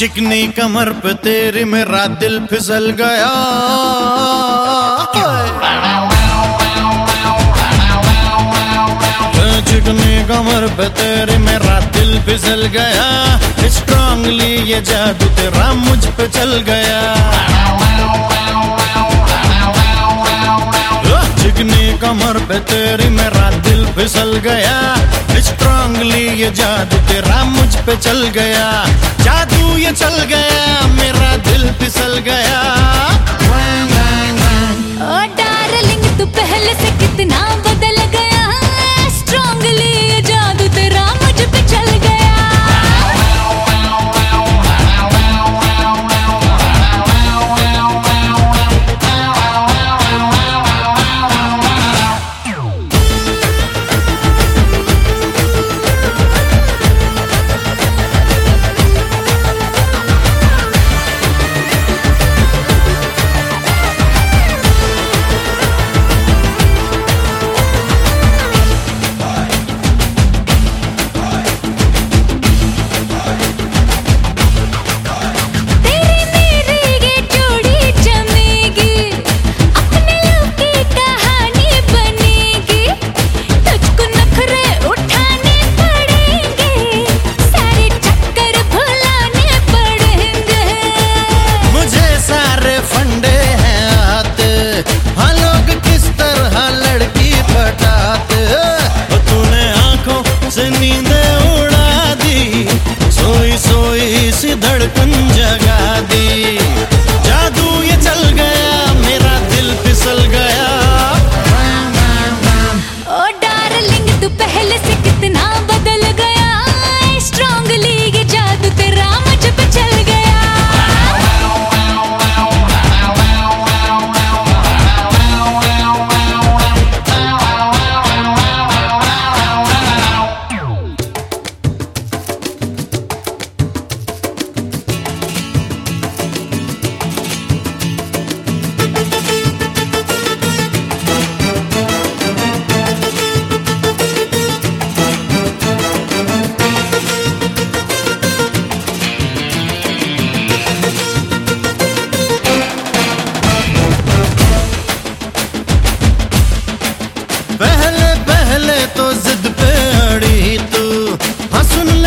चिकनी कमर पे तेरी मेरा दिल फिसल गया। चिकनी कमर पे तेरे मेरा दिल फिसल गया। स्ट्रांगली ये जादू तेरा मुझ पे चल गया। चिकनी कमर पे तेरी मेरा दिल फिसल गया। स्ट्रांगली ये जादू तेरा मुझ पे चल गया। जादू ये चल गया मेरा दिल फिसल गया।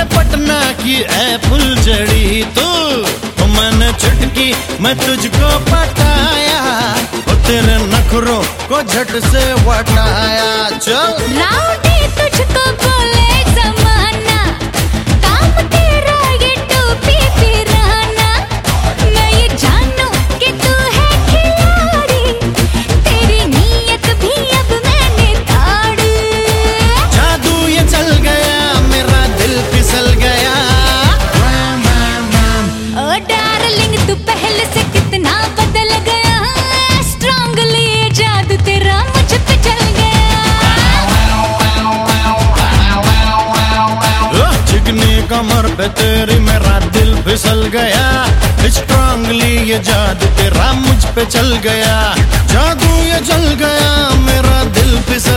पटना की है फुल जड़ी तू तो मैंने चुटकी मैं तुझको पटाया। तेरे नखरों को झट से वटाया। चल। चिकनी कमर पे तेरी मेरा दिल फिसल गया। स्ट्रांगली ये जादू तेरा मुझ पे चल गया। जादू ये चल गया, मेरा दिल फिसल